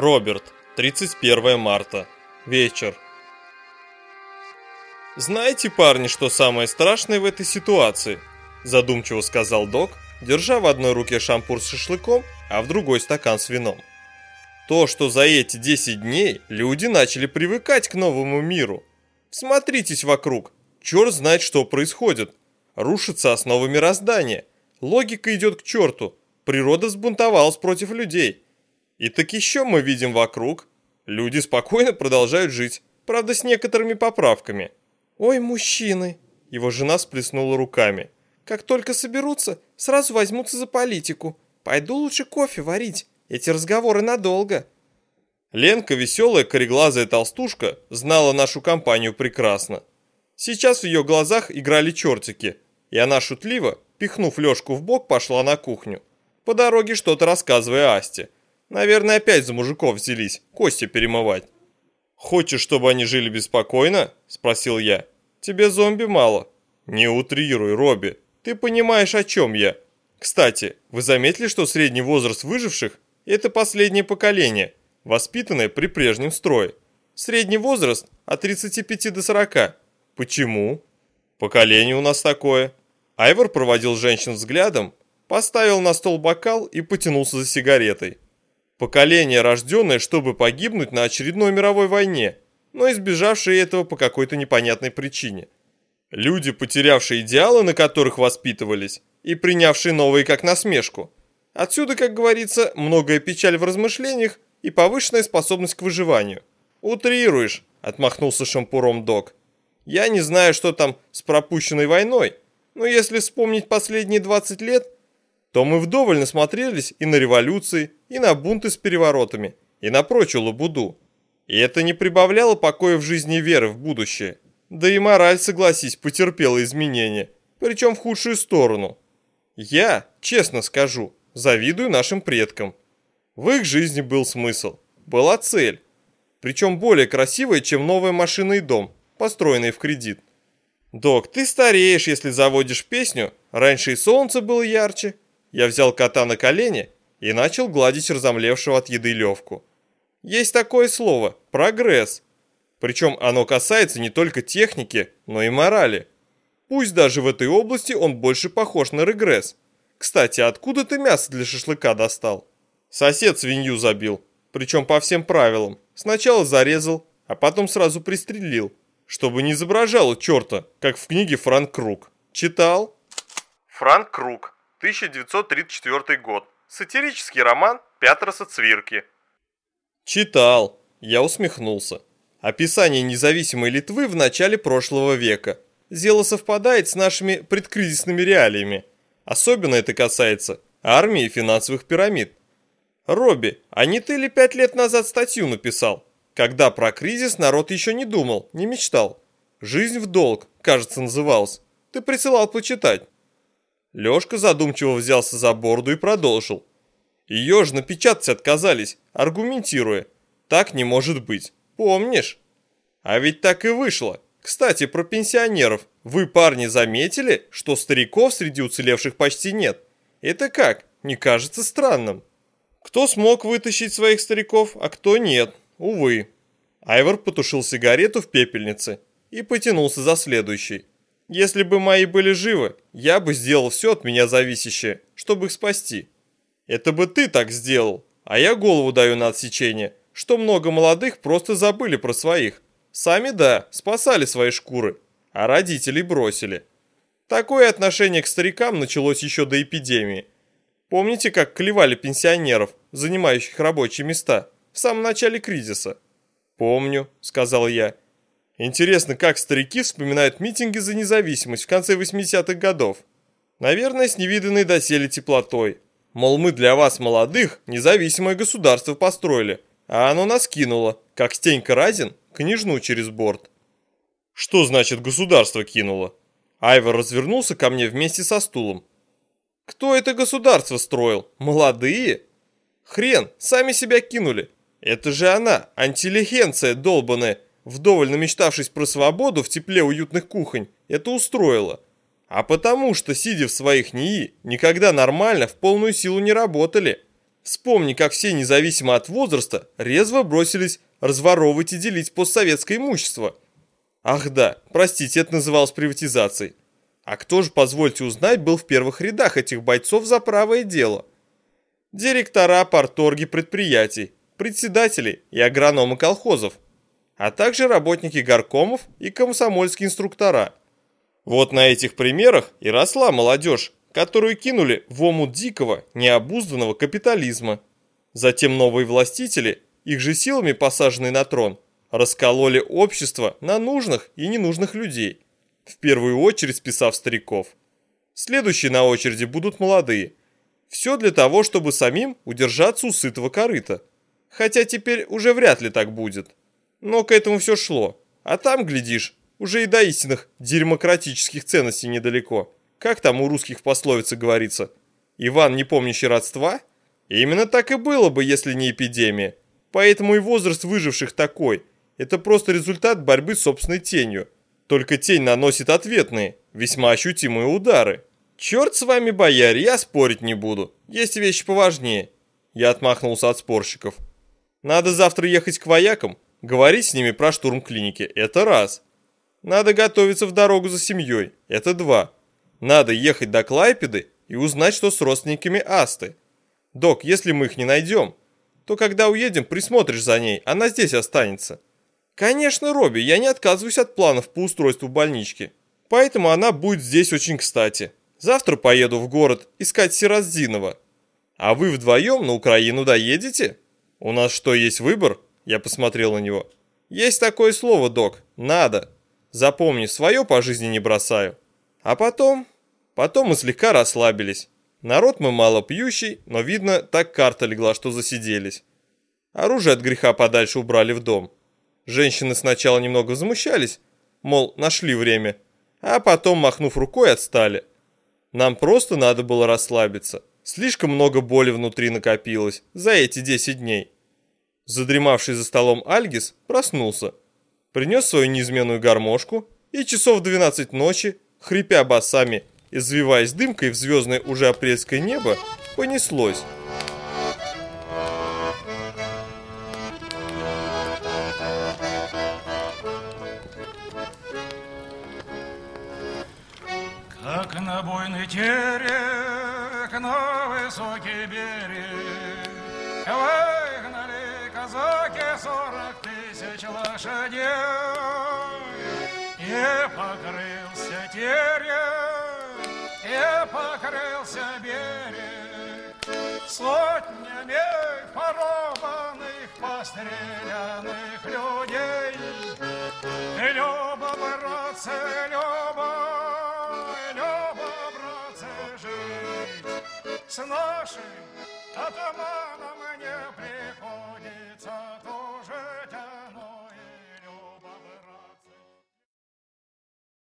Роберт, 31 марта. Вечер. «Знаете, парни, что самое страшное в этой ситуации?» Задумчиво сказал док, держа в одной руке шампур с шашлыком, а в другой стакан с вином. То, что за эти 10 дней люди начали привыкать к новому миру. Смотритесь вокруг, черт знает, что происходит. Рушатся основы мироздания, логика идет к черту, природа взбунтовалась против людей – и так еще мы видим вокруг. Люди спокойно продолжают жить, правда с некоторыми поправками. «Ой, мужчины!» Его жена сплеснула руками. «Как только соберутся, сразу возьмутся за политику. Пойду лучше кофе варить. Эти разговоры надолго». Ленка, веселая, кореглазая толстушка, знала нашу компанию прекрасно. Сейчас в ее глазах играли чертики, и она шутливо, пихнув Лешку в бок, пошла на кухню. По дороге что-то рассказывая Асте – Наверное, опять за мужиков взялись, кости перемывать. «Хочешь, чтобы они жили беспокойно?» – спросил я. «Тебе зомби мало?» «Не утрируй, Робби. Ты понимаешь, о чем я. Кстати, вы заметили, что средний возраст выживших – это последнее поколение, воспитанное при прежнем строе. Средний возраст от 35 до 40. Почему? Поколение у нас такое. Айвор проводил женщин взглядом, поставил на стол бокал и потянулся за сигаретой. Поколение, рожденное, чтобы погибнуть на очередной мировой войне, но избежавшие этого по какой-то непонятной причине. Люди, потерявшие идеалы, на которых воспитывались, и принявшие новые как насмешку. Отсюда, как говорится, многое печаль в размышлениях и повышенная способность к выживанию. «Утрируешь», — отмахнулся шампуром док. «Я не знаю, что там с пропущенной войной, но если вспомнить последние 20 лет, то мы вдоволь насмотрелись и на революции, и на бунты с переворотами, и на прочую лабуду. И это не прибавляло покоя в жизни веры в будущее. Да и мораль, согласись, потерпела изменения, причем в худшую сторону. Я, честно скажу, завидую нашим предкам. В их жизни был смысл, была цель, причем более красивая, чем новая машина и дом, построенные в кредит. Док, ты стареешь, если заводишь песню «Раньше и солнце было ярче», я взял кота на колени и начал гладить разомлевшего от еды Левку. Есть такое слово – прогресс. Причем оно касается не только техники, но и морали. Пусть даже в этой области он больше похож на регресс. Кстати, откуда ты мясо для шашлыка достал? Сосед свинью забил, причем по всем правилам. Сначала зарезал, а потом сразу пристрелил, чтобы не изображало черта, как в книге Франк Круг. Читал? Франк Круг 1934 год. Сатирический роман Пятроса Цвирки. Читал. Я усмехнулся. Описание независимой Литвы в начале прошлого века. Дело совпадает с нашими предкризисными реалиями. Особенно это касается армии и финансовых пирамид. Робби, а не ты ли пять лет назад статью написал? Когда про кризис народ еще не думал, не мечтал. «Жизнь в долг», кажется, называлась. Ты присылал почитать. Лёшка задумчиво взялся за борду и продолжил. Ее же напечатать отказались, аргументируя. Так не может быть. Помнишь? А ведь так и вышло. Кстати, про пенсионеров. Вы, парни, заметили, что стариков среди уцелевших почти нет? Это как? Не кажется странным? Кто смог вытащить своих стариков, а кто нет? Увы. Айвор потушил сигарету в пепельнице и потянулся за следующей. Если бы мои были живы, я бы сделал все от меня зависящее, чтобы их спасти. Это бы ты так сделал, а я голову даю на отсечение, что много молодых просто забыли про своих. Сами, да, спасали свои шкуры, а родителей бросили. Такое отношение к старикам началось еще до эпидемии. Помните, как клевали пенсионеров, занимающих рабочие места, в самом начале кризиса? «Помню», — сказал я, — Интересно, как старики вспоминают митинги за независимость в конце 80-х годов. Наверное, с невиданной доселе теплотой. Мол, мы для вас, молодых, независимое государство построили, а оно нас кинуло, как Стенька Разин, княжну через борт. Что значит государство кинуло? Айвор развернулся ко мне вместе со стулом. Кто это государство строил? Молодые? Хрен, сами себя кинули. Это же она, антилегенция долбаная, вдоволь намечтавшись про свободу в тепле уютных кухонь, это устроило. А потому что, сидя в своих НИИ, никогда нормально в полную силу не работали. Вспомни, как все, независимо от возраста, резво бросились разворовывать и делить постсоветское имущество. Ах да, простите, это называлось приватизацией. А кто же, позвольте узнать, был в первых рядах этих бойцов за правое дело? Директора порторги предприятий, председатели и агрономы колхозов, а также работники горкомов и комсомольские инструктора. Вот на этих примерах и росла молодежь, которую кинули в омут дикого, необузданного капитализма. Затем новые властители, их же силами посаженные на трон, раскололи общество на нужных и ненужных людей, в первую очередь списав стариков. Следующие на очереди будут молодые. Все для того, чтобы самим удержаться у сытого корыта. Хотя теперь уже вряд ли так будет. Но к этому все шло. А там, глядишь, уже и до истинных демократических ценностей недалеко. Как там у русских в пословице говорится? Иван, не помнящий родства? Именно так и было бы, если не эпидемия. Поэтому и возраст выживших такой. Это просто результат борьбы с собственной тенью. Только тень наносит ответные, весьма ощутимые удары. Черт с вами, бояре, я спорить не буду. Есть вещи поважнее. Я отмахнулся от спорщиков. Надо завтра ехать к воякам, говорить с ними про штурм клиники. Это раз. Надо готовиться в дорогу за семьей. Это два. Надо ехать до Клайпеды и узнать, что с родственниками Асты. Док, если мы их не найдем, то когда уедем, присмотришь за ней, она здесь останется. Конечно, Робби, я не отказываюсь от планов по устройству больнички. Поэтому она будет здесь очень кстати. Завтра поеду в город искать Сираздинова. А вы вдвоем на Украину доедете? У нас что, есть выбор? Я посмотрел на него. Есть такое слово, док. Надо. Запомни, свое по жизни не бросаю. А потом... Потом мы слегка расслабились. Народ мы мало пьющий, но видно, так карта легла, что засиделись. Оружие от греха подальше убрали в дом. Женщины сначала немного возмущались, мол, нашли время, а потом, махнув рукой, отстали. Нам просто надо было расслабиться. Слишком много боли внутри накопилось за эти 10 дней. Задремавший за столом Альгис проснулся, принес свою неизменную гармошку и часов 12 ночи хрипя басами и взвиваясь дымкой в звездное уже апрельское небо, понеслось. Как на буйный терек на высокий берег Казаки сорок тысяч лошадей. И покрылся терек, и покрылся берег. Сотнями порубанных, пострелянных людей. Люба, братцы, Люба, Люба, братцы, жить С нашим атаманом